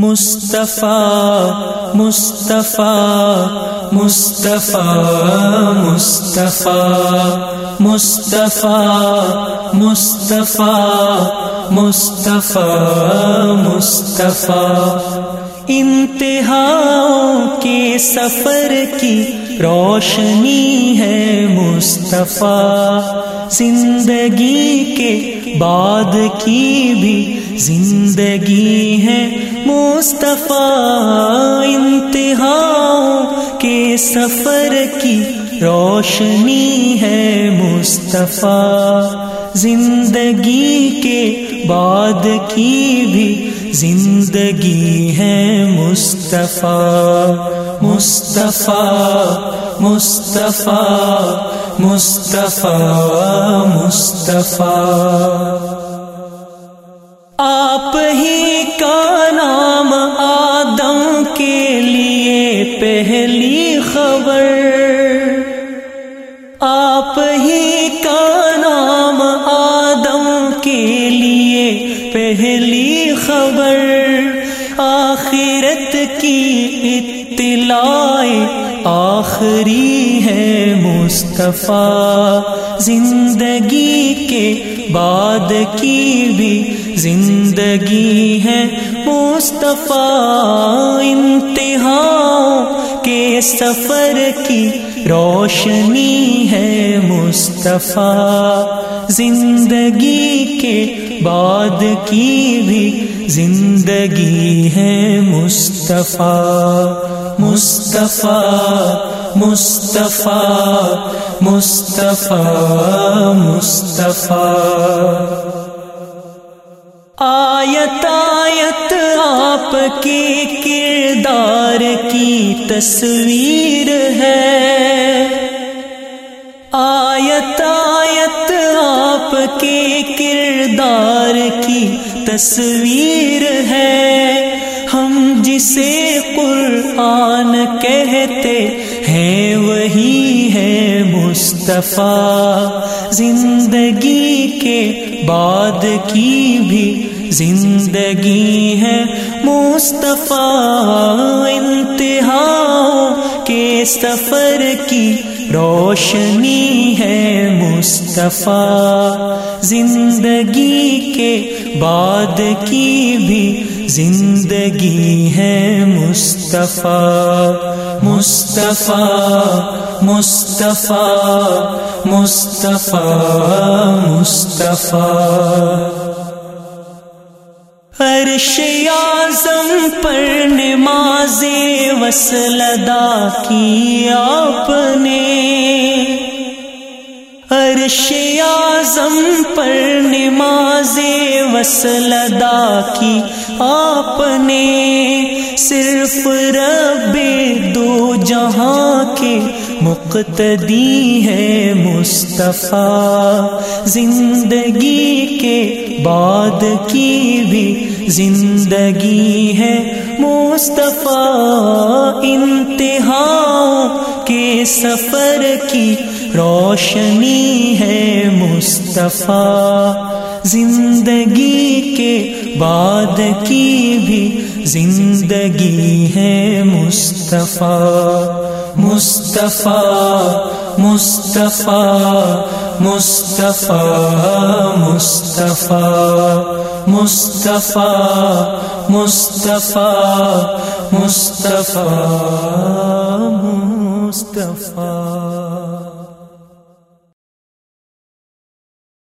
مصطفیٰ مصطفیٰ مصطفیٰ مصطفیٰ مصطفیٰ مصطفیٰ مصطفیٰ مصطفیٰ۔ انتہا کے سفر کی روشنی ہے مصطفیٰ۔ زندگی کے بعد کی بھی زندگی ہے مصطفیٰ انتہا کے سفر کی روشنی ہے مصطفیٰ۔ زندگی کے بعد کی بھی زندگی ہے مصطفیٰ۔ مصطفیٰ مصطفیٰ مصطفیٰ مصطفیٰ۔ آپ ہی پہلی خبر آپ ہی کا نام آدم کے لیے پہلی خبر آخرت کی اطلاع آخری ہے مصطفیٰ۔ زندگی کے بعد کی بھی زندگی ہے مصطفیٰ۔ انتہا کے سفر کی روشنی ہے مصطفیٰ۔ زندگی کے بعد کی بھی زندگی ہے مصطفیٰ۔ مصطفیٰ مصطفیٰ مصطفیٰ مصطفیٰ۔ آیت آیت آپ کے کردار کی تصویر ہے۔ آیت آیت آپ کے کردار کی تصویر ہے۔ ہم جسے قرآن کہتے ہیں، وہی ہے مصطفیٰ۔ زندگی کے بعد کی بھی زندگی ہے مصطفیٰ۔ انتہا کے سفر کی روشنی ہے مصطفیٰ۔ زندگی کے بعد کی بھی زندگی ہے مصطفیٰ مصطفیٰ مصطفیٰ مصطفیٰ مصطفیٰ۔ عرش اعظم پر نماز وصل ادا کی آپ نے عرش اعظم پر نماز وصل ادا کی آپ نے صرف رب دو جہاں کے مقتدی ہے مصطفیٰ۔ زندگی کے بعد کی بھی زندگی ہے مصطفیٰ۔ انتہا کے سفر کی روشنی ہے مصطفیٰ۔ زندگی کے بعد کی بھی زندگی ہے مصطفیٰ مصطفیٰ مصطفیٰ مصطفیٰ مصطفیٰ مصطفیٰ مصطفیٰ مصطفیٰ مصطفیٰ۔